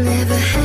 never had